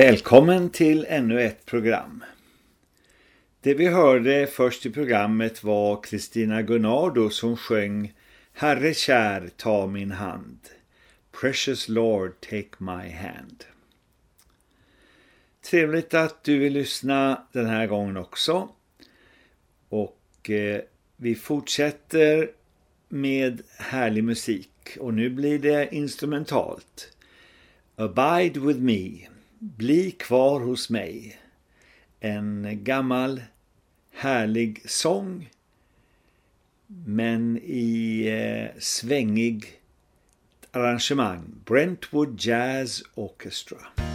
Välkommen till ännu ett program. Det vi hörde först i programmet var Christina Gunnardo som sjöng Herre kär, ta min hand. Precious Lord, take my hand. Trevligt att du vill lyssna den här gången också. Och eh, vi fortsätter med härlig musik och nu blir det instrumentalt. Abide with me. Bli kvar hos mig. En gammal härlig sång men i eh, svängig arrangemang. Brentwood Jazz Orchestra.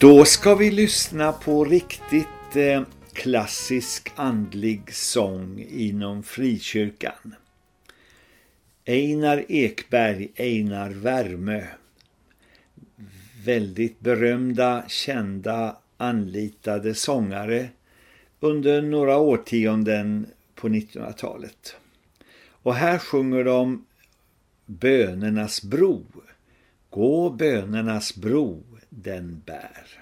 Då ska vi lyssna på riktigt eh, klassisk andlig sång inom frikyrkan. Einar Ekberg, Einar Värmö. Väldigt berömda, kända, anlitade sångare under några årtionden på 1900-talet. Och här sjunger de Bönernas bro. Gå bönernas bro den bär.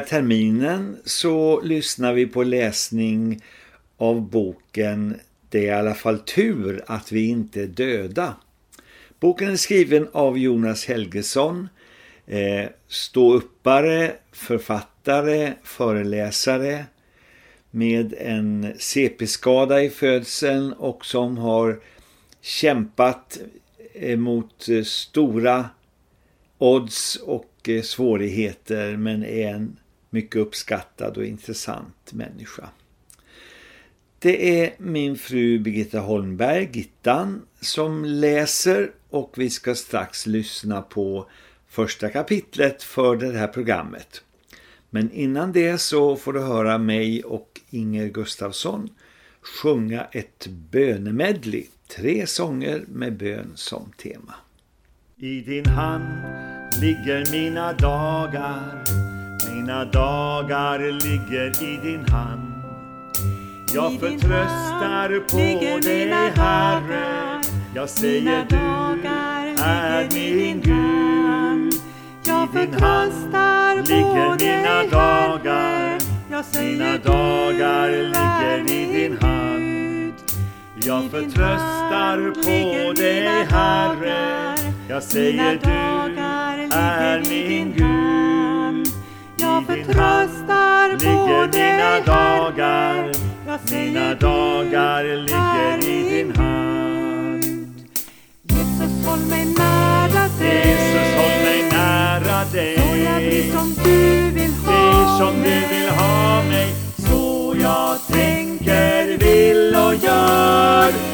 Här terminen så lyssnar vi på läsning av boken Det är i alla fall tur att vi inte är döda. Boken är skriven av Jonas Helgesson, eh, ståuppare, författare, föreläsare med en CP-skada i födseln och som har kämpat eh, mot eh, stora odds och svårigheter men är en mycket uppskattad och intressant människa. Det är min fru Birgitta Holmberg, Gittan, som läser och vi ska strax lyssna på första kapitlet för det här programmet. Men innan det så får du höra mig och Inger Gustafsson sjunga ett bönemedley, tre sånger med bön som tema. I din hand ligger mina dagar, mina dagar ligger i din hand. Jag I förtröstar på dig Herre, jag säger du är min. Gud. Jag I din hand ligger dig, mina dagar. Mina dagar ligger i din hand. Jag förtröstar på dig, Herre. Jag säger du är min. Gud. Förtröstar ligger mina dagar. Jag säger Mina dagar ligger i din hand. Jesus håll mig nära dig. Jesus, håll mig nära dig. Så jag blir som du vill ha Blir som du vill ha mig. Så jag tänker, vill och gör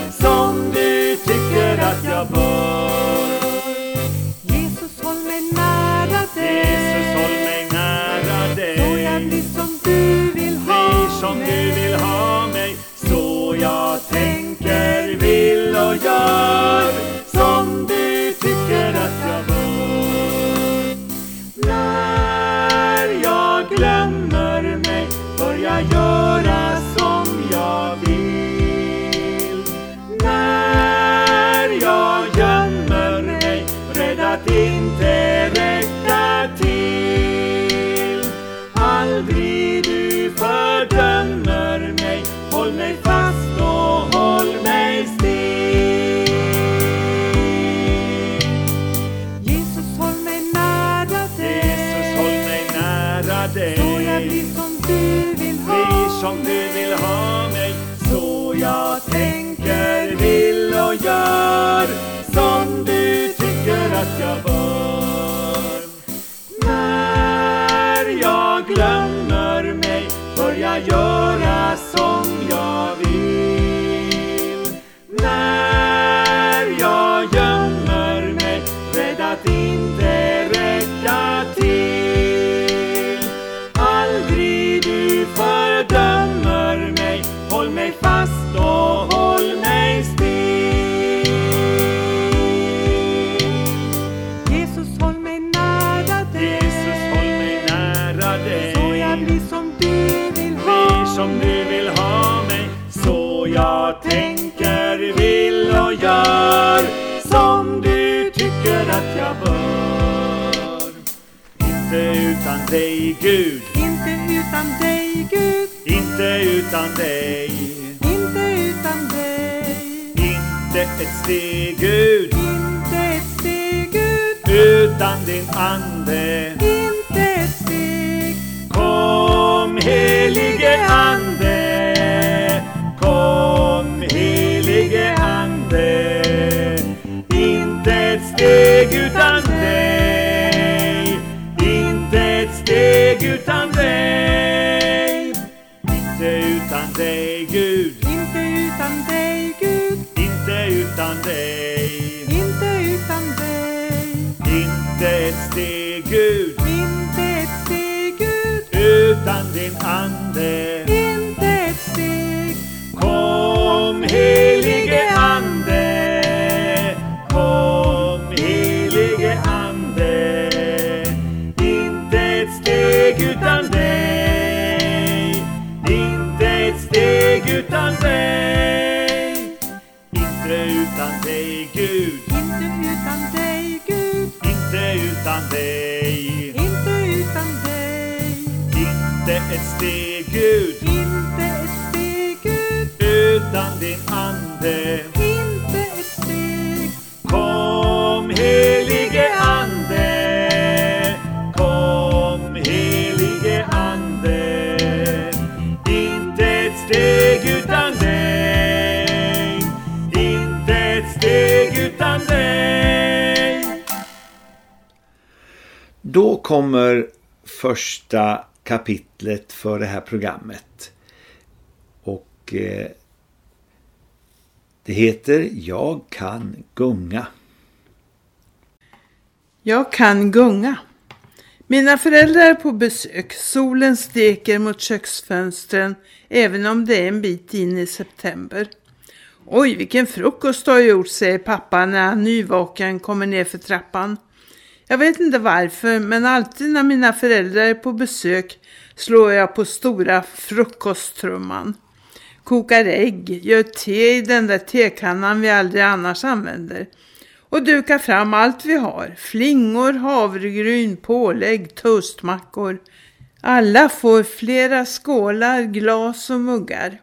Inte utan dig, Gud. Inte utan dig Gud. Inte utan dig. Inte utan dig. Inte ett steg, Gud. Inte ett steg Gud. Utan din ande. Inte ett steg. Kom helige utan din ett steg Gud, Inte ett steg Gud. utan din ande. Inte ett steg. Kom helige Ande, kom helige Ande. Inte ett steg utan dig, inte ett steg utan dig. Då kommer första kapitlet för det här programmet. Och eh, det heter Jag kan gunga. Jag kan gunga. Mina föräldrar är på besök. Solen steker mot köksfönstren även om det är en bit in i september. Oj, vilken frukost du har gjort, säger pappa när han nyvaken kommer ner för trappan. Jag vet inte varför, men alltid när mina föräldrar är på besök slår jag på stora frukosttrumman. Kokar ägg, gör te i den där tekannan vi aldrig annars använder. och dukar fram allt vi har. Flingor, havregryn, pålägg, toastmackor. Alla får flera skålar, glas och muggar.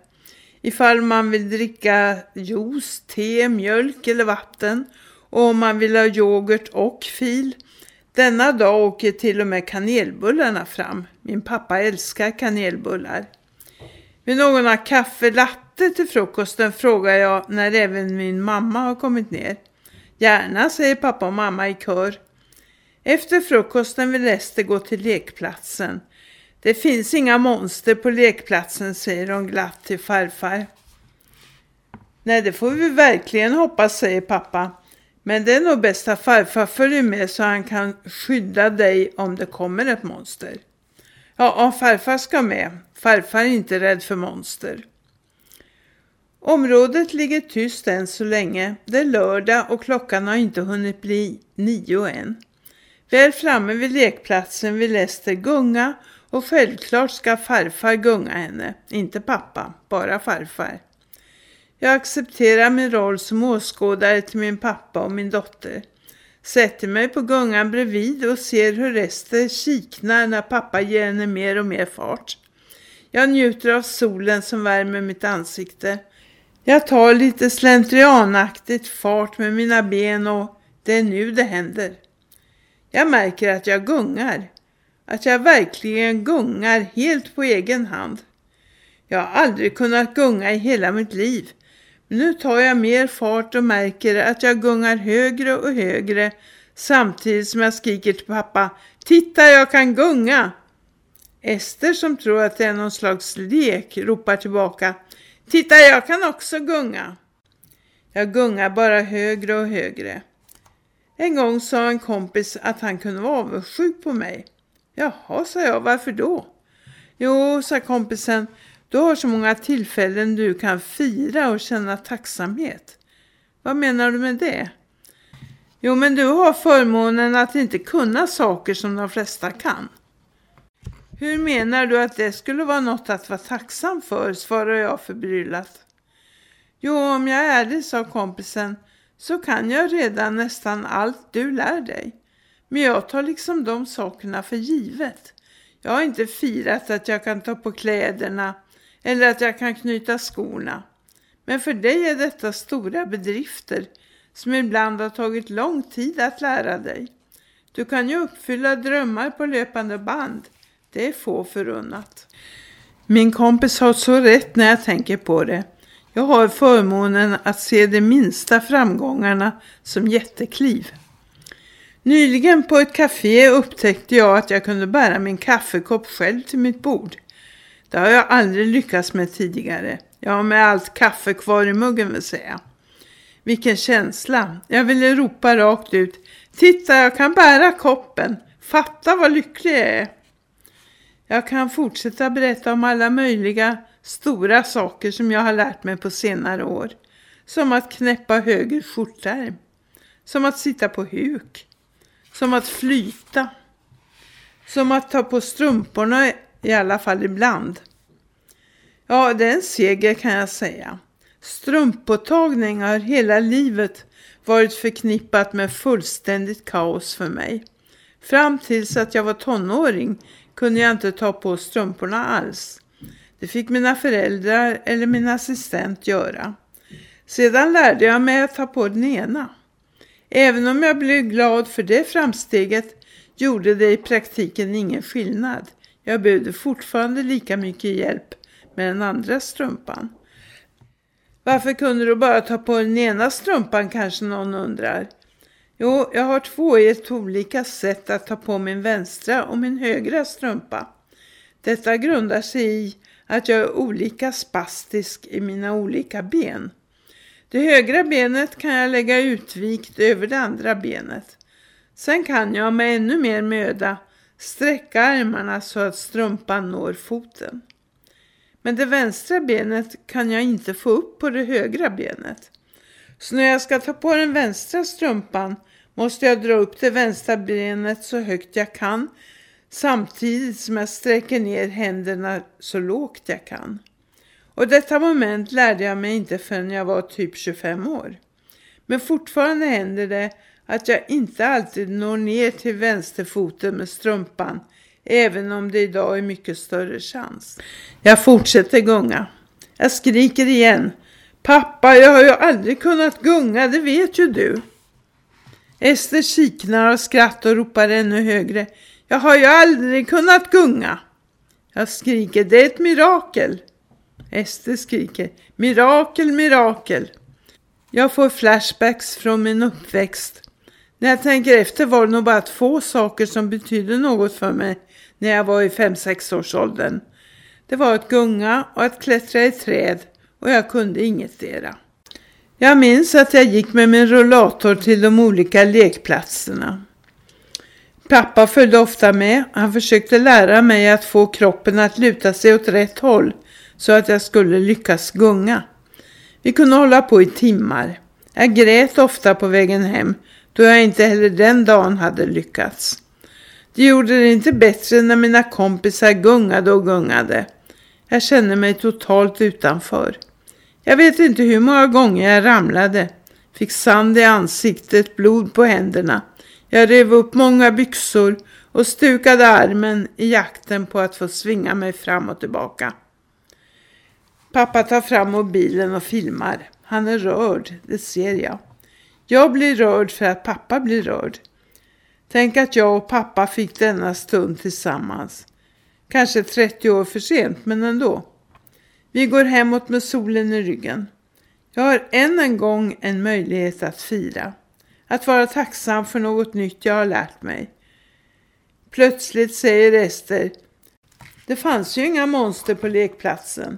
Ifall man vill dricka juice, te, mjölk eller vatten och om man vill ha yoghurt och fil. Denna dag åker till och med kanelbullarna fram. Min pappa älskar kanelbullar. Vill någon ha kaffe latte till frukosten frågar jag när även min mamma har kommit ner. Gärna, säger pappa och mamma i kör. Efter frukosten vill Ester gå till lekplatsen. Det finns inga monster på lekplatsen, säger hon glatt till farfar. Nej, det får vi verkligen hoppas, säger pappa. Men det är nog bäst att farfar följer med så han kan skydda dig om det kommer ett monster. Ja, om farfar ska med. Farfar är inte rädd för monster. Området ligger tyst än så länge. Det är lördag och klockan har inte hunnit bli nio än. Väl framme vid lekplatsen vill Ester gunga och självklart ska farfar gunga henne. Inte pappa, bara farfar. Jag accepterar min roll som åskådare till min pappa och min dotter. Sätter mig på gungan bredvid och ser hur resten kiknar när pappa ger henne mer och mer fart. Jag njuter av solen som värmer mitt ansikte. Jag tar lite slentrianaktigt fart med mina ben och det är nu det händer. Jag märker att jag gungar. Att jag verkligen gungar helt på egen hand. Jag har aldrig kunnat gunga i hela mitt liv. Nu tar jag mer fart och märker att jag gungar högre och högre samtidigt som jag skriker till pappa Titta jag kan gunga! Ester som tror att det är någon slags lek ropar tillbaka Titta jag kan också gunga! Jag gungar bara högre och högre. En gång sa en kompis att han kunde vara avundsjuk på mig. Jaha, sa jag, varför då? Jo, sa kompisen, du har så många tillfällen du kan fira och känna tacksamhet. Vad menar du med det? Jo, men du har förmånen att inte kunna saker som de flesta kan. Hur menar du att det skulle vara något att vara tacksam för, svarar jag förbryllat. Jo, om jag är ärlig, sa kompisen, så kan jag redan nästan allt du lär dig. Men jag tar liksom de sakerna för givet. Jag har inte firat att jag kan ta på kläderna eller att jag kan knyta skorna. Men för dig är detta stora bedrifter som ibland har tagit lång tid att lära dig. Du kan ju uppfylla drömmar på löpande band. Det är få förunnat. Min kompis har så rätt när jag tänker på det. Jag har förmånen att se de minsta framgångarna som jättekliv. Nyligen på ett café upptäckte jag att jag kunde bära min kaffekopp själv till mitt bord. Det har jag aldrig lyckats med tidigare. Jag har med allt kaffe kvar i muggen vill säga. Vilken känsla. Jag ville ropa rakt ut. Titta, jag kan bära koppen. Fatta vad lycklig jag är. Jag kan fortsätta berätta om alla möjliga stora saker som jag har lärt mig på senare år. Som att knäppa höger skjortärm. Som att sitta på huk. Som att flyta. Som att ta på strumporna i alla fall ibland. Ja, det är en seger kan jag säga. Strumpåtagning har hela livet varit förknippat med fullständigt kaos för mig. Fram tills att jag var tonåring kunde jag inte ta på strumporna alls. Det fick mina föräldrar eller min assistent göra. Sedan lärde jag mig att ta på den ena. Även om jag blev glad för det framsteget gjorde det i praktiken ingen skillnad. Jag behövde fortfarande lika mycket hjälp med den andra strumpan. Varför kunde du bara ta på den ena strumpan kanske någon undrar? Jo, jag har två helt olika sätt att ta på min vänstra och min högra strumpa. Detta grundar sig i att jag är olika spastisk i mina olika ben. Det högra benet kan jag lägga utvikt över det andra benet. Sen kan jag med ännu mer möda sträcka armarna så att strumpan når foten. Men det vänstra benet kan jag inte få upp på det högra benet. Så när jag ska ta på den vänstra strumpan måste jag dra upp det vänstra benet så högt jag kan samtidigt som jag sträcker ner händerna så lågt jag kan. Och detta moment lärde jag mig inte förrän jag var typ 25 år. Men fortfarande händer det att jag inte alltid når ner till vänsterfoten med strumpan, även om det idag är mycket större chans. Jag fortsätter gunga. Jag skriker igen. Pappa, jag har ju aldrig kunnat gunga, det vet ju du. Ester kiknar och skrattar och ropar ännu högre. Jag har ju aldrig kunnat gunga. Jag skriker, det är ett mirakel. Ester skriker, mirakel, mirakel. Jag får flashbacks från min uppväxt. När jag tänker efter var det nog bara två saker som betydde något för mig när jag var i 5-6 års åldern. Det var att gunga och att klättra i träd och jag kunde ingetdera. Jag minns att jag gick med min rullator till de olika lekplatserna. Pappa följde ofta med. Han försökte lära mig att få kroppen att luta sig åt rätt håll så att jag skulle lyckas gunga. Vi kunde hålla på i timmar. Jag grät ofta på vägen hem då jag inte heller den dagen hade lyckats. Det gjorde det inte bättre när mina kompisar gungade och gungade. Jag kände mig totalt utanför. Jag vet inte hur många gånger jag ramlade. Fick sand i ansiktet, blod på händerna. Jag rev upp många byxor och stukade armen i jakten på att få svinga mig fram och tillbaka. Pappa tar fram mobilen och filmar. Han är rörd, det ser jag. Jag blir rörd för att pappa blir rörd. Tänk att jag och pappa fick denna stund tillsammans. Kanske 30 år för sent, men ändå. Vi går hemåt med solen i ryggen. Jag har än en gång en möjlighet att fira. Att vara tacksam för något nytt jag har lärt mig. Plötsligt säger Ester. Det fanns ju inga monster på lekplatsen.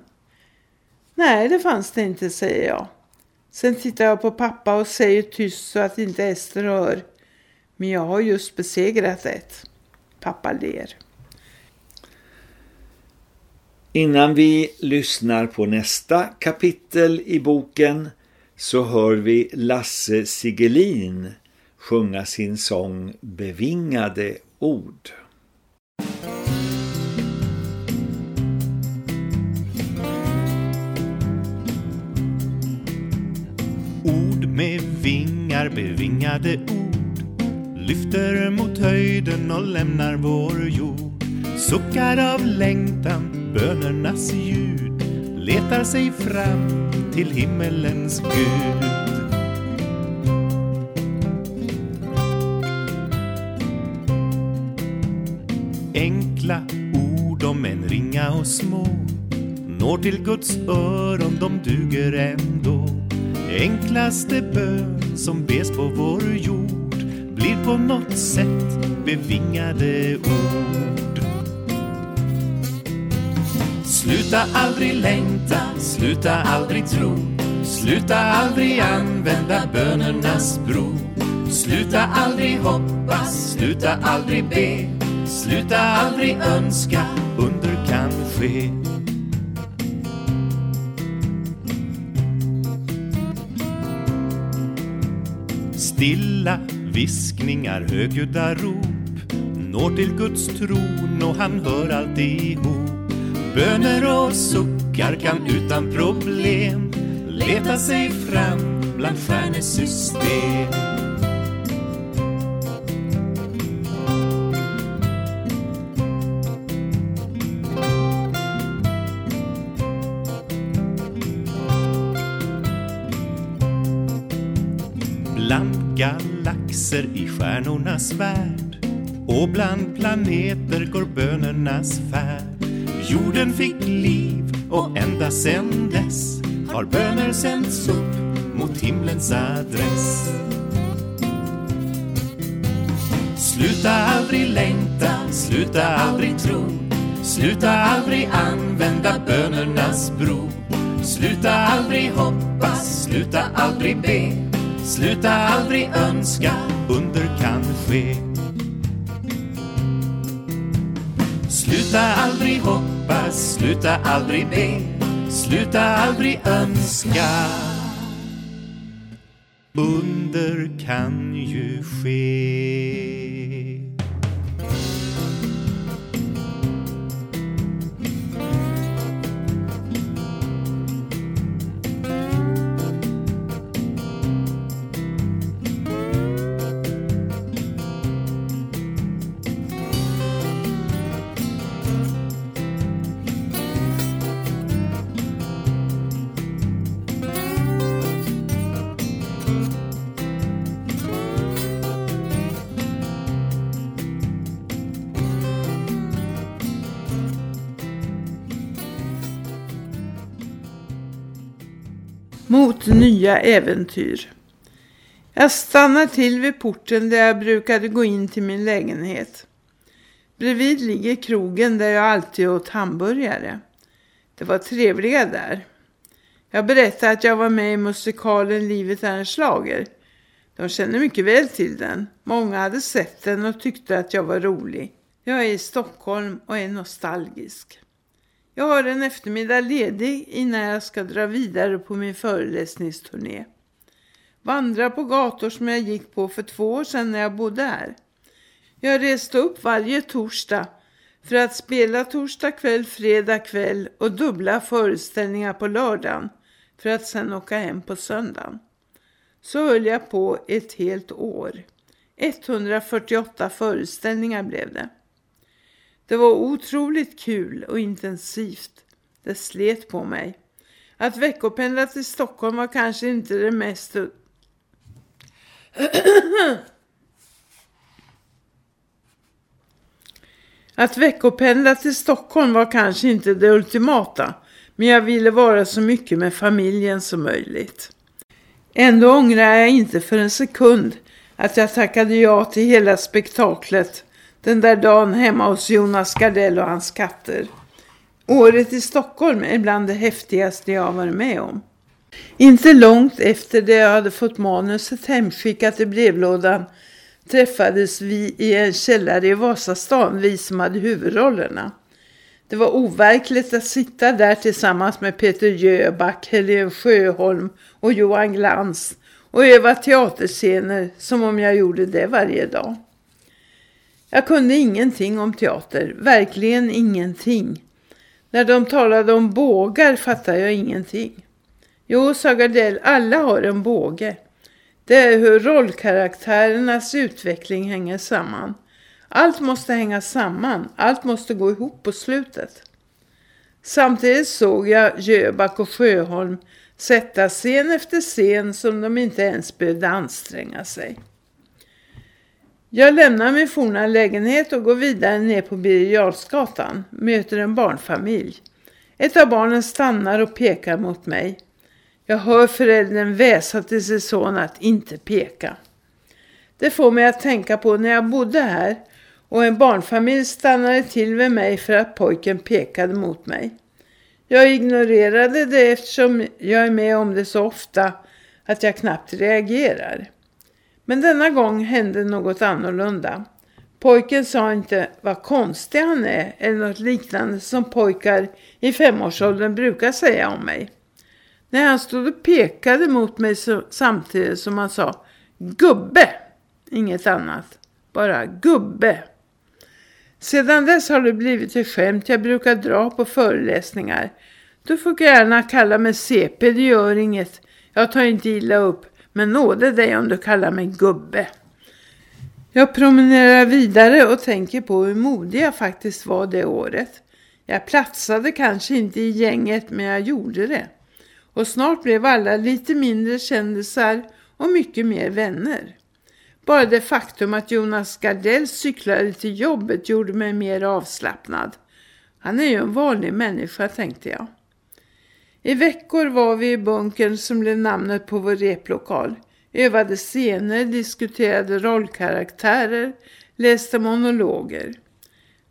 Nej, det fanns det inte, säger jag. Sen tittar jag på pappa och säger tyst så att inte Ester hör. Men jag har just besegrat ett. Pappa ler. Innan vi lyssnar på nästa kapitel i boken så hör vi Lasse Sigelin sjunga sin sång Bevingade ord. Ord vingar, bevingade ord lyfter mot höjden och lämnar vår jord. Suckar av längtan, bönernas ljud letar sig fram till himmelens Gud. Enkla ord om en ringa och små når till Guds öron, de duger ändå. Enklaste bön som bes på vår jord blir på något sätt bevingade ord. Sluta aldrig längta, sluta aldrig tro. Sluta aldrig använda bönernas bro. Sluta aldrig hoppas, sluta aldrig be. Sluta aldrig önska, under kan ske. Stilla viskningar, högljudda rop når till Guds tron och han hör alltihop Böner och suckar kan utan problem leta sig fram bland stjärnesystem. Galaxer i stjärnornas värld och bland planeter går bönernas färd Jorden fick liv och ända sen dess har böner sänts upp mot himlens adress. Sluta aldrig längta, sluta aldrig tro, sluta aldrig använda bönernas bro. Sluta aldrig hoppas, sluta aldrig be, sluta aldrig önska, under kan ske. Sluta aldrig hoppas, sluta aldrig be. Sluta aldrig önska. Under kan ju ske. Mot nya äventyr. Jag stannar till vid porten där jag brukade gå in till min lägenhet. Bredvid ligger krogen där jag alltid åt hamburgare. Det var trevliga där. Jag berättade att jag var med i musikalen Livet är en slager. De kände mycket väl till den. Många hade sett den och tyckte att jag var rolig. Jag är i Stockholm och är nostalgisk. Jag har en eftermiddag ledig innan jag ska dra vidare på min föreläsningsturné. Vandra på gator som jag gick på för två år sedan när jag bodde här. Jag reste upp varje torsdag för att spela torsdag kväll, fredag kväll och dubbla föreställningar på lördagen för att sedan åka hem på söndagen. Så höll jag på ett helt år. 148 föreställningar blev det. Det var otroligt kul och intensivt. Det slet på mig. Att veckopendla till Stockholm var kanske inte det mest... Att veckopendla till Stockholm var kanske inte det ultimata, men jag ville vara så mycket med familjen som möjligt. Ändå ångrar jag inte för en sekund att jag tackade ja till hela spektaklet den där dagen hemma hos Jonas Gardell och hans katter. Året i Stockholm är bland det häftigaste jag har varit med om. Inte långt efter det jag hade fått manuset hemskickat i brevlådan träffades vi i en källare i Vasastan, vi som hade huvudrollerna. Det var overkligt att sitta där tillsammans med Peter Jöback, Helene Sjöholm och Johan Glans och öva teaterscener som om jag gjorde det varje dag. Jag kunde ingenting om teater, verkligen ingenting. När de talade om bågar fattade jag ingenting. Jo, sa Gardell, alla har en båge. Det är hur rollkaraktärernas utveckling hänger samman. Allt måste hänga samman, allt måste gå ihop på slutet. Samtidigt såg jag Jöback och Sjöholm sätta scen efter scen som de inte ens behövde anstränga sig. Jag lämnar min forna lägenhet och går vidare ner på Birger Möter en barnfamilj. Ett av barnen stannar och pekar mot mig. Jag hör föräldern väsa till sin son att inte peka. Det får mig att tänka på när jag bodde här och en barnfamilj stannade till vid mig för att pojken pekade mot mig. Jag ignorerade det eftersom jag är med om det så ofta att jag knappt reagerar. Men denna gång hände något annorlunda. Pojken sa inte vad konstig han är eller något liknande som pojkar i femårsåldern brukar säga om mig. När han stod och pekade mot mig så, samtidigt som han sa gubbe, inget annat, bara gubbe. Sedan dess har det blivit ett skämt jag brukar dra på föreläsningar. Du får gärna kalla mig CP, det gör inget. Jag tar inte illa upp. Men nåde dig om du kallar mig gubbe. Jag promenerar vidare och tänker på hur modig jag faktiskt var det året. Jag platsade kanske inte i gänget men jag gjorde det. Och snart blev alla lite mindre kändisar och mycket mer vänner. Bara det faktum att Jonas Gardell cyklade till jobbet gjorde mig mer avslappnad. Han är ju en vanlig människa tänkte jag. I veckor var vi i bunkern som blev namnet på vår replokal. Övade scener, diskuterade rollkaraktärer, läste monologer.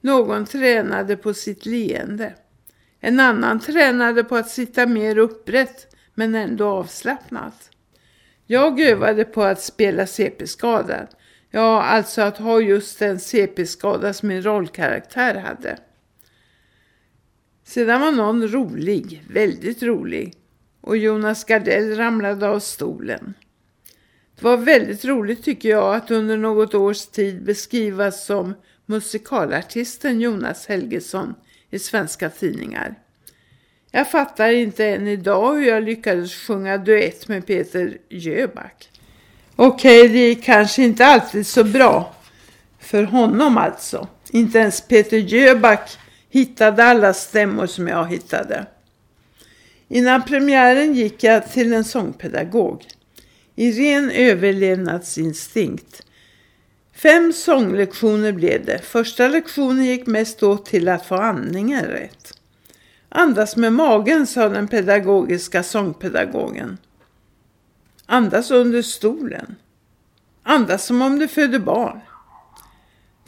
Någon tränade på sitt leende. En annan tränade på att sitta mer upprätt men ändå avslappnat. Jag övade på att spela CP-skadad. Ja, alltså att ha just den CP-skada som min rollkaraktär hade. Sedan var någon rolig, väldigt rolig. Och Jonas Gardell ramlade av stolen. Det var väldigt roligt tycker jag att under något års tid beskrivas som musikalartisten Jonas Helgesson i svenska tidningar. Jag fattar inte än idag hur jag lyckades sjunga duett med Peter Jöback. Okej, okay, det är kanske inte alltid så bra. För honom alltså. Inte ens Peter Jöback hittade alla stämmor som jag hittade. Innan premiären gick jag till en sångpedagog. I ren överlevnadsinstinkt. Fem sånglektioner blev det. Första lektionen gick mest åt till att få andningen rätt. Andas med magen, sa den pedagogiska sångpedagogen. Andas under stolen. Andas som om du föder barn.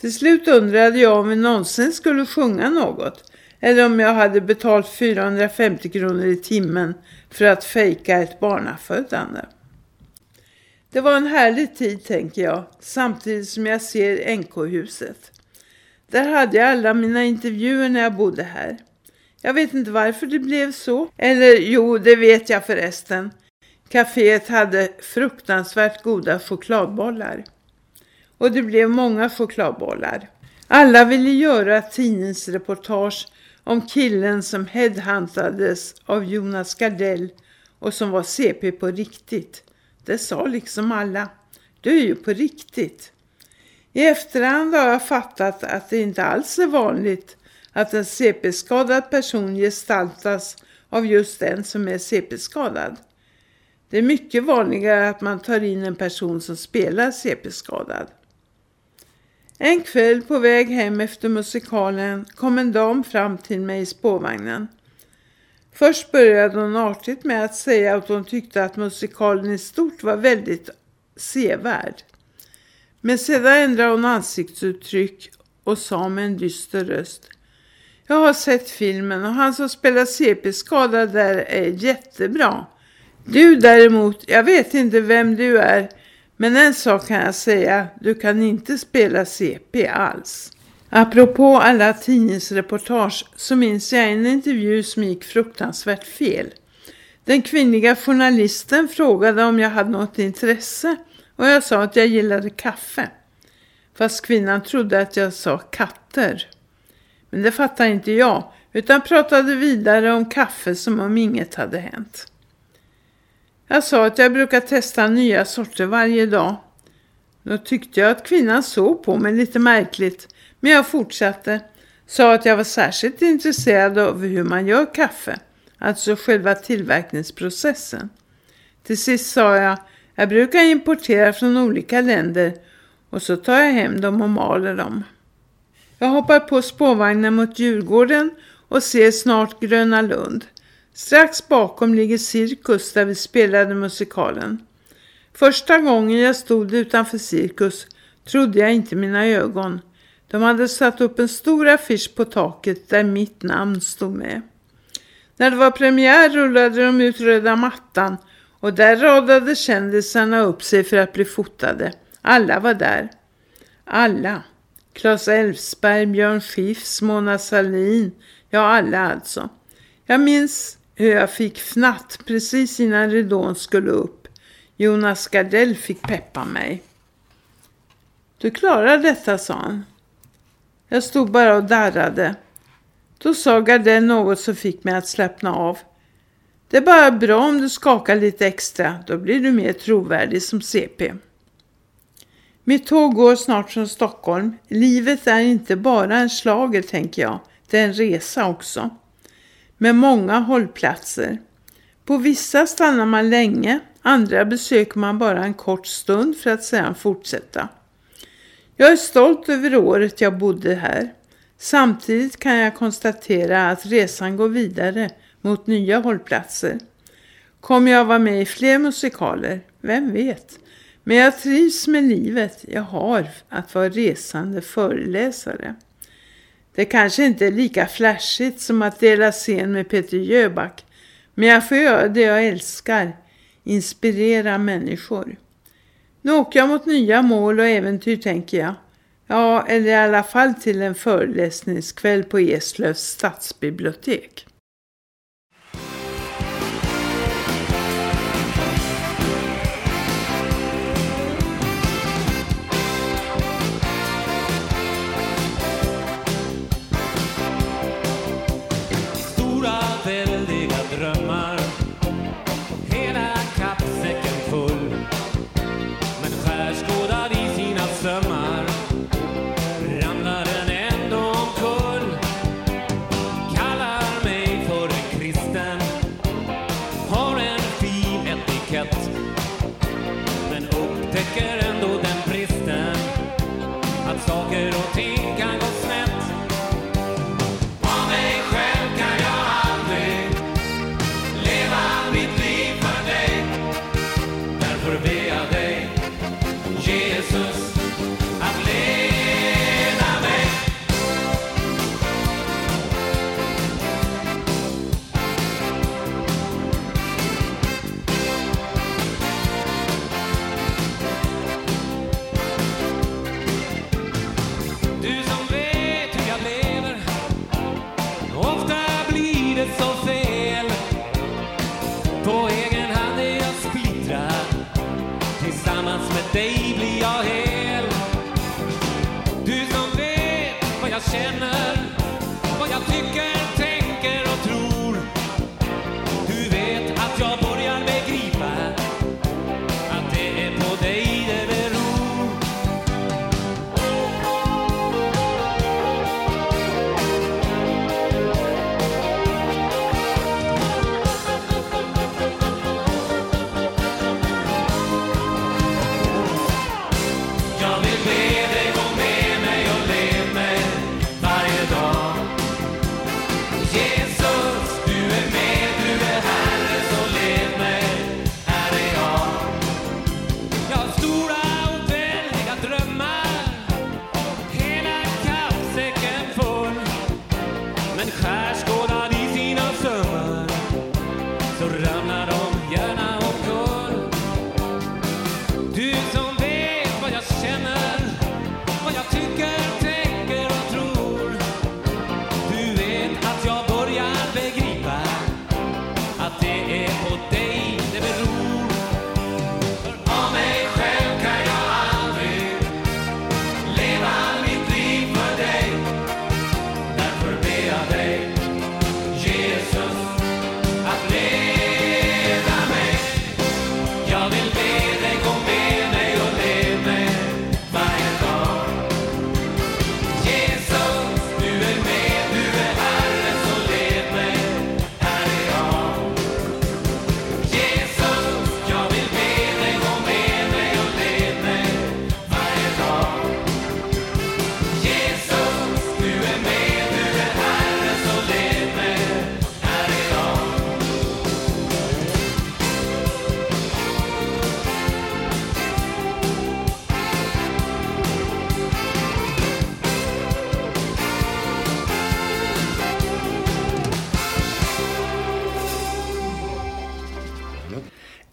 Till slut undrade jag om vi någonsin skulle sjunga något eller om jag hade betalt 450 kronor i timmen för att fejka ett barnafödande. Det var en härlig tid tänker jag, samtidigt som jag ser NK-huset. Där hade jag alla mina intervjuer när jag bodde här. Jag vet inte varför det blev så. Eller jo, det vet jag förresten. Caféet hade fruktansvärt goda chokladbollar. Och det blev många chokladbollar. Alla ville göra tidningsreportage om killen som headhuntades av Jonas Gardell och som var CP på riktigt. Det sa liksom alla. Du är ju på riktigt. I efterhand har jag fattat att det inte alls är vanligt att en CP-skadad person gestaltas av just den som är CP-skadad. Det är mycket vanligare att man tar in en person som spelar CP-skadad. En kväll på väg hem efter musikalen kom en dam fram till mig i spårvagnen. Först började hon artigt med att säga att hon tyckte att musikalen i stort var väldigt sevärd. Men sedan ändrade hon ansiktsuttryck och sa med en dyster röst. Jag har sett filmen och han som spelar CP-skadad där är jättebra. Du däremot, jag vet inte vem du är, men en sak kan jag säga, du kan inte spela CP alls. Apropå alla tidningsreportage så minns jag en intervju som gick fruktansvärt fel. Den kvinnliga journalisten frågade om jag hade något intresse och jag sa att jag gillade kaffe. Fast kvinnan trodde att jag sa katter. Men det fattade inte jag utan pratade vidare om kaffe som om inget hade hänt. Jag sa att jag brukar testa nya sorter varje dag. Då tyckte jag att kvinnan såg på mig lite märkligt men jag fortsatte. Sa att jag var särskilt intresserad av hur man gör kaffe. Alltså själva tillverkningsprocessen. Till sist sa jag, jag brukar importera från olika länder och så tar jag hem dem och maler dem. Jag hoppar på spårvagnen mot Djurgården och ser snart Gröna Lund. Strax bakom ligger Cirkus där vi spelade musikalen. Första gången jag stod utanför Cirkus trodde jag inte mina ögon. De hade satt upp en stor affisch på taket där mitt namn stod med. När det var premiär rullade de ut röda mattan och där radade kändisarna upp sig för att bli fotade. Alla var där. Alla. Claes Elfsberg, Björn Skifs, Mona Salin. Ja, alla alltså. Jag minns hur jag fick fnatt precis innan ridån skulle upp. Jonas Gardell fick peppa mig. Du klarar detta, sa han. Jag stod bara och darrade. Då sa Gardell något som fick mig att slappna av. Det är bara bra om du skakar lite extra, då blir du mer trovärdig som CP. Mitt tåg går snart från Stockholm. Livet är inte bara en slager tänker jag, det är en resa också. Med många hållplatser. På vissa stannar man länge, andra besöker man bara en kort stund för att sedan fortsätta. Jag är stolt över året jag bodde här. Samtidigt kan jag konstatera att resan går vidare mot nya hållplatser. Kommer jag vara med i fler musikaler? Vem vet? Men jag trivs med livet jag har att vara resande föreläsare. Det kanske inte är lika flashigt som att dela scen med Peter Jöback. Men jag får göra det jag älskar. Inspirera människor. Nu åker jag mot nya mål och äventyr tänker jag. Ja, eller i alla fall till en föreläsningskväll på Eslövs stadsbibliotek.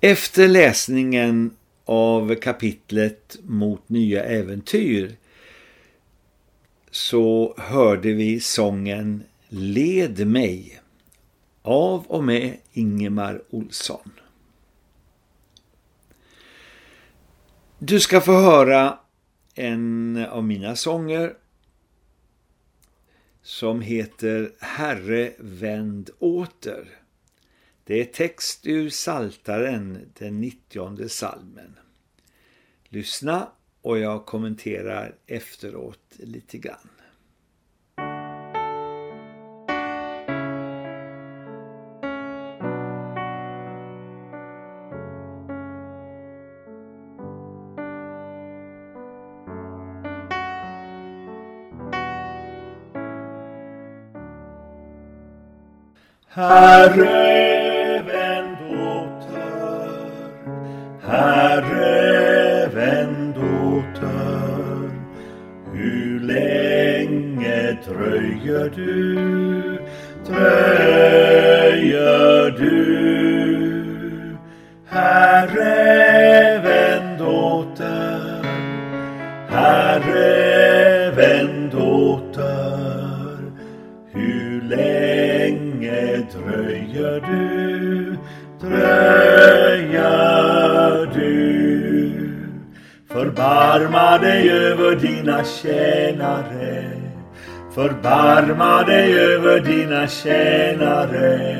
Efter läsningen av kapitlet mot nya äventyr så hörde vi sången Led mig av och med Ingemar Olsson. Du ska få höra en av mina sånger som heter Herre vänd åter. Det är text ur Saltaren, den 90 salmen. Lyssna och jag kommenterar efteråt lite grann. Herre, dröjer du? Dröjer du? Herre, vänd åter. Herre, vänd åter. Hur länge dröjer du? Dröjer du? Förbarma dig över dina tjänare. Förbarma dig över dina tjänare.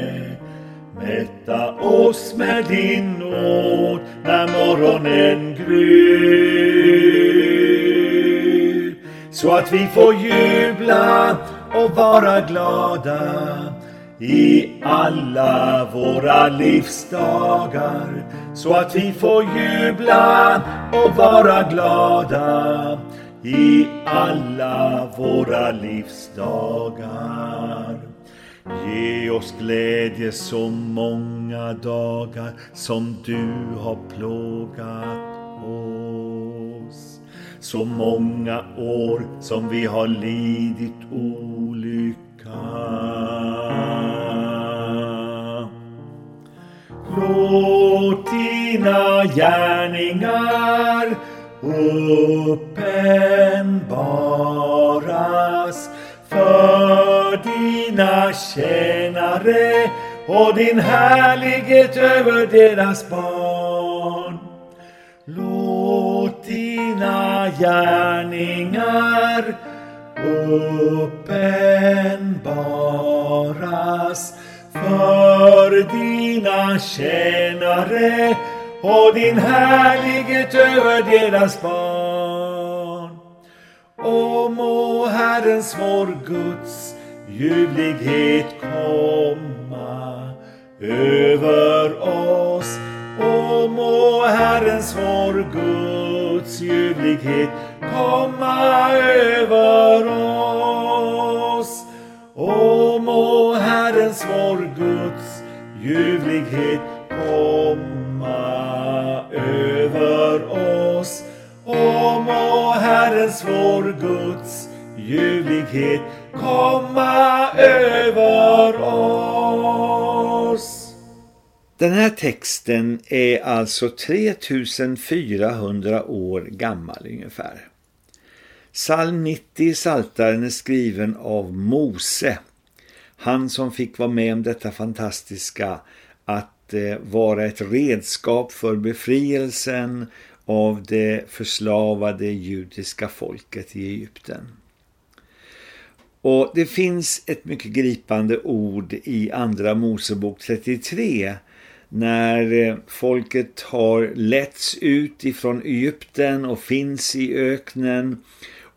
Mätta oss med din nåd när morgonen gryr. Så att vi får jubla och vara glada i alla våra livsdagar. Så att vi får jubla och vara glada i alla våra livsdagar. Ge oss glädje så många dagar som du har plågat oss. Så många år som vi har lidit olycka. Låt dina gärningar uppenbaras för dina tjänare och din härlighet över deras barn. Låt dina gärningar uppenbaras för dina tjänare och din härlighet över deras barn. Och må Herrens vår Guds ljuvlighet komma över oss. Och må Herrens vår Guds ljuvlighet komma över oss. Och må Herrens vår Guds ljuvlighet komma över oss. Och må Herrens vår Guds ljuvlighet komma över oss. Den här texten är alltså 3400 år gammal ungefär. Psalm 90 i Saltaren är skriven av Mose. Han som fick vara med om detta fantastiska att Eh, vara ett redskap för befrielsen av det förslavade judiska folket i Egypten. Och det finns ett mycket gripande ord i andra Mosebok 33 när eh, folket har letts ut ifrån Egypten och finns i öknen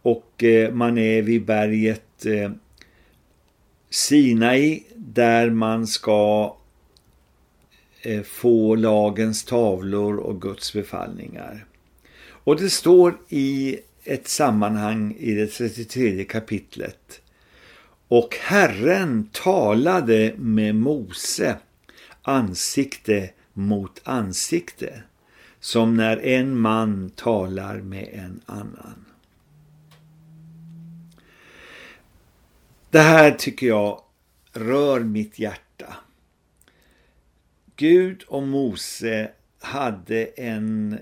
och eh, man är vid berget Sinai där man ska Eh, få lagens tavlor och Guds befallningar. Och det står i ett sammanhang i det 33 kapitlet. Och Herren talade med Mose ansikte mot ansikte som när en man talar med en annan. Det här tycker jag rör mitt hjärta. Gud och Mose hade en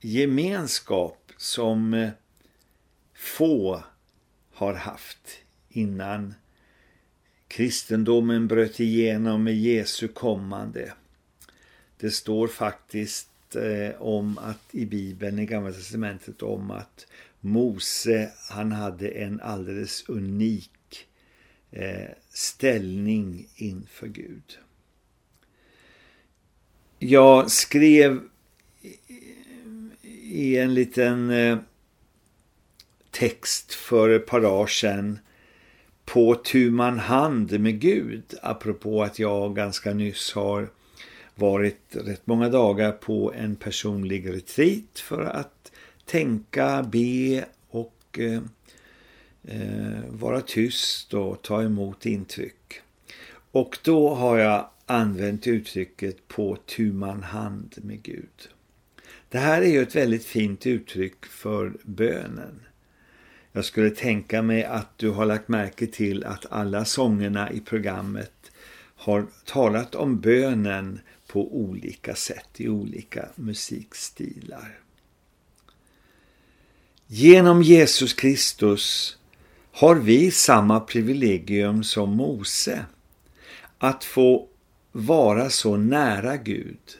gemenskap som eh, få har haft innan kristendomen bröt igenom med Jesu kommande. Det står faktiskt eh, om att i Bibeln, i Gamla testamentet, om att Mose, han hade en alldeles unik eh, ställning inför Gud. Jag skrev i en liten eh, text för ett par dagar sedan på tuman hand med Gud apropå att jag ganska nyss har varit rätt många dagar på en personlig retreat för att tänka, be och eh, eh, vara tyst och ta emot intryck. Och då har jag använt uttrycket på tuman hand med Gud. Det här är ju ett väldigt fint uttryck för bönen. Jag skulle tänka mig att du har lagt märke till att alla sångerna i programmet har talat om bönen på olika sätt i olika musikstilar. Genom Jesus Kristus har vi samma privilegium som Mose att få vara så nära Gud,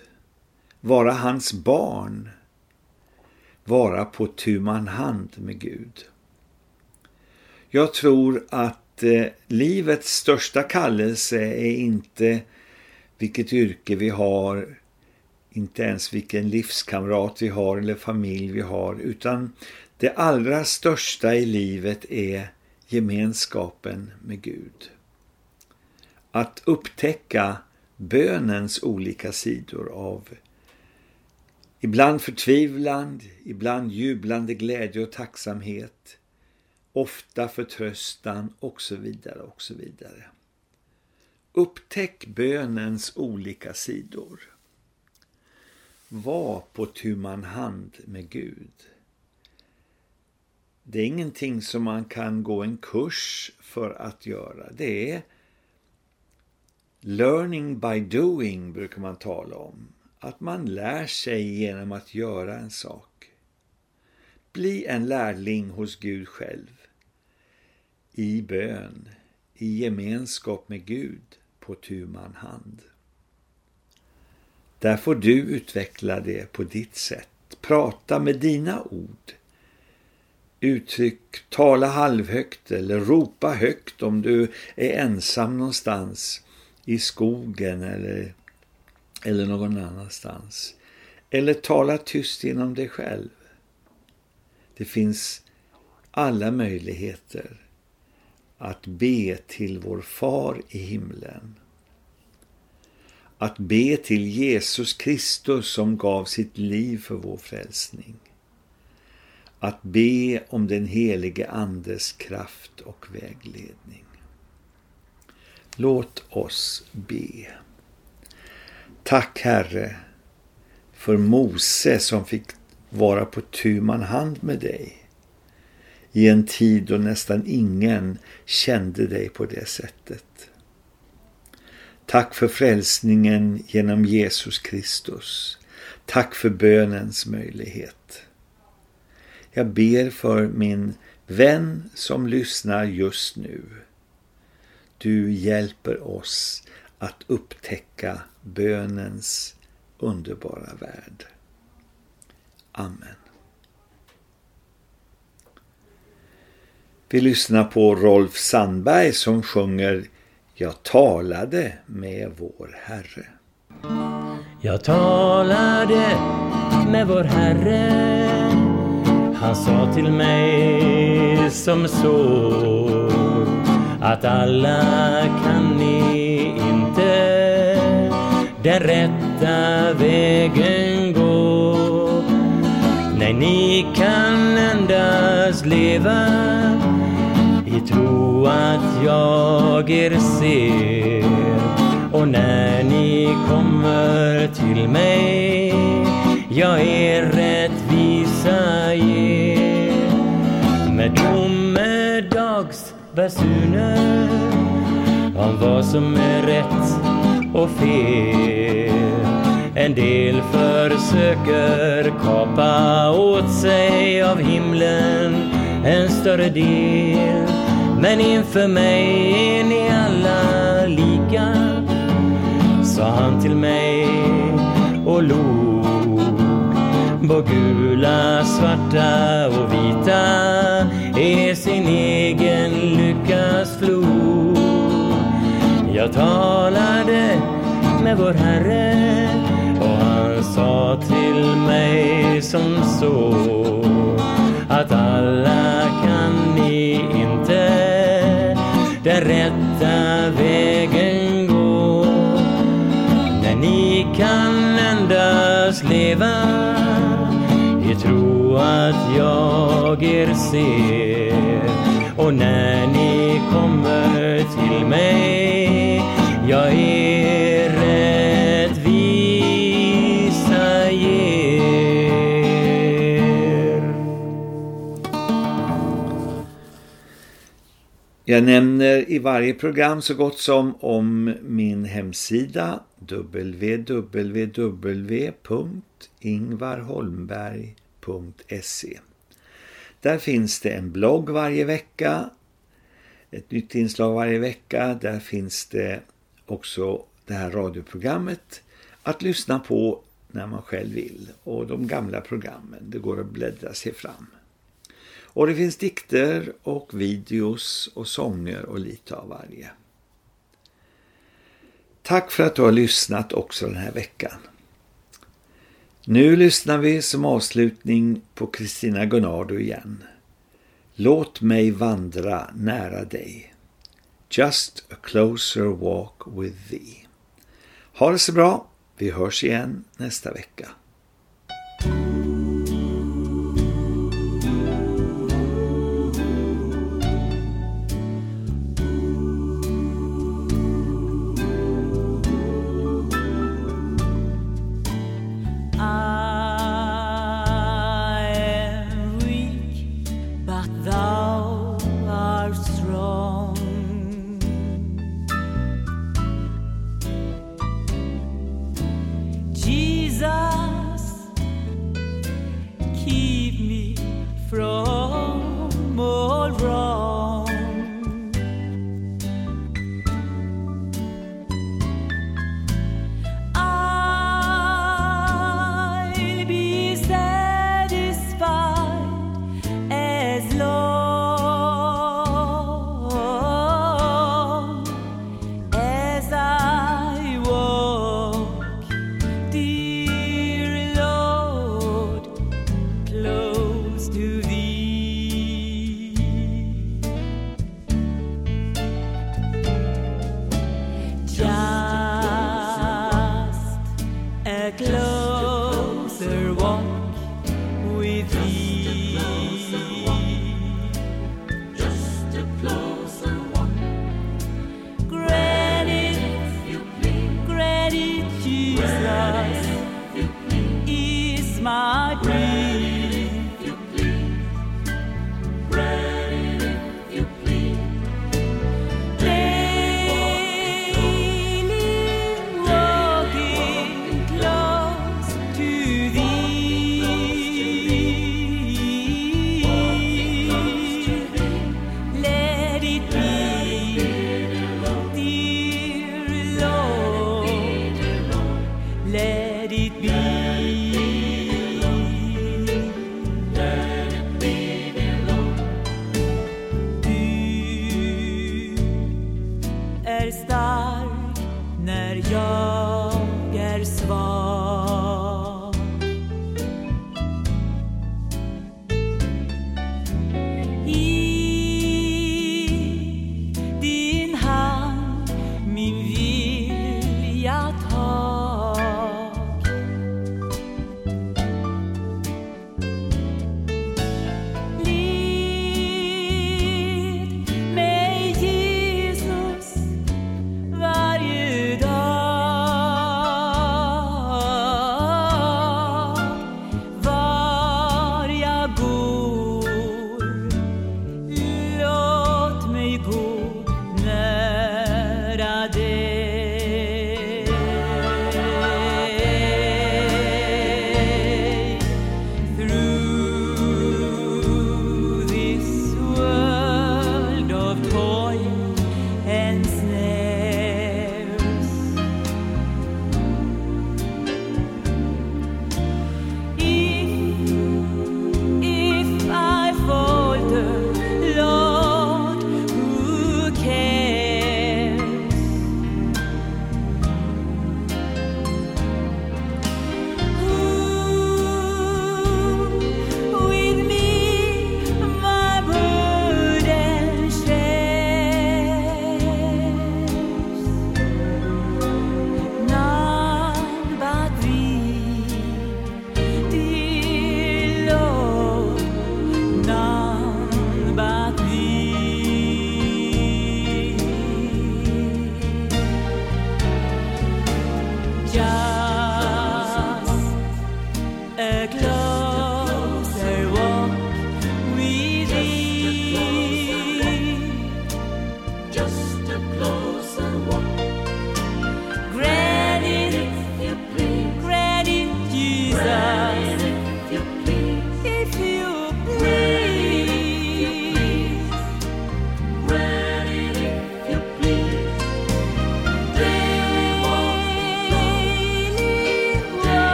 vara hans barn, vara på tuman hand med Gud. Jag tror att eh, livets största kallelse är inte vilket yrke vi har, inte ens vilken livskamrat vi har eller familj vi har, utan det allra största i livet är gemenskapen med Gud. Att upptäcka bönens olika sidor av ibland förtvivlan, ibland jublande glädje och tacksamhet, ofta förtröstan och så vidare och så vidare. Upptäck bönens olika sidor. Var på tuman hand med Gud. Det är ingenting som man kan gå en kurs för att göra. Det är learning by doing brukar man tala om. Att man lär sig genom att göra en sak. Bli en lärling hos Gud själv i bön, i gemenskap med Gud på tuman hand. Där får du utveckla det på ditt sätt, prata med dina ord. Uttryck, tala halvhögt eller ropa högt om du är ensam någonstans i skogen eller, eller någon annanstans. Eller tala tyst inom dig själv. Det finns alla möjligheter att be till vår far i himlen. Att be till Jesus Kristus som gav sitt liv för vår frälsning. Att be om den helige Andes kraft och vägledning. Låt oss be. Tack Herre för Mose som fick vara på tu man hand med dig i en tid då nästan ingen kände dig på det sättet. Tack för frälsningen genom Jesus Kristus. Tack för bönens möjlighet. Jag ber för min vän som lyssnar just nu. Du hjälper oss att upptäcka bönens underbara värld. Amen. Vi lyssnar på Rolf Sandberg som sjunger Jag talade med vår Herre. Jag talade med vår Herre Han sa till mig som så att alla kan ni inte den rätta vägen gå. Nej, ni kan endast leva i tro att jag er ser. Och när ni kommer till mig jag er rättvisa ger. Med domedagsbasuner om vad som är rätt och fel. En del försöker kapa åt sig av himlen en större del. Men inför mig är ni alla lika sa han till mig och log. På gula, svarta och vita är sin egen lyckas flod. Jag talade med vår Herre och han sa till mig som så att alla kan ni inte den rätta vägen gå. När ni kan endast leva i tro att jag er ser och när ni kommer till mig jag är rättvisa ger. Jag nämner i varje program så gott som om min hemsida www.ingvarholmberg.se Där finns det en blogg varje vecka, ett nytt inslag varje vecka. Där finns det också det här radioprogrammet att lyssna på när man själv vill. Och de gamla programmen, det går att bläddra sig fram. Och det finns dikter och videos och sånger och lite av varje. Tack för att du har lyssnat också den här veckan. Nu lyssnar vi som avslutning på Kristina Gunnardo igen. Låt mig vandra nära dig. Just a closer walk with thee. Ha det så bra. Vi hörs igen nästa vecka.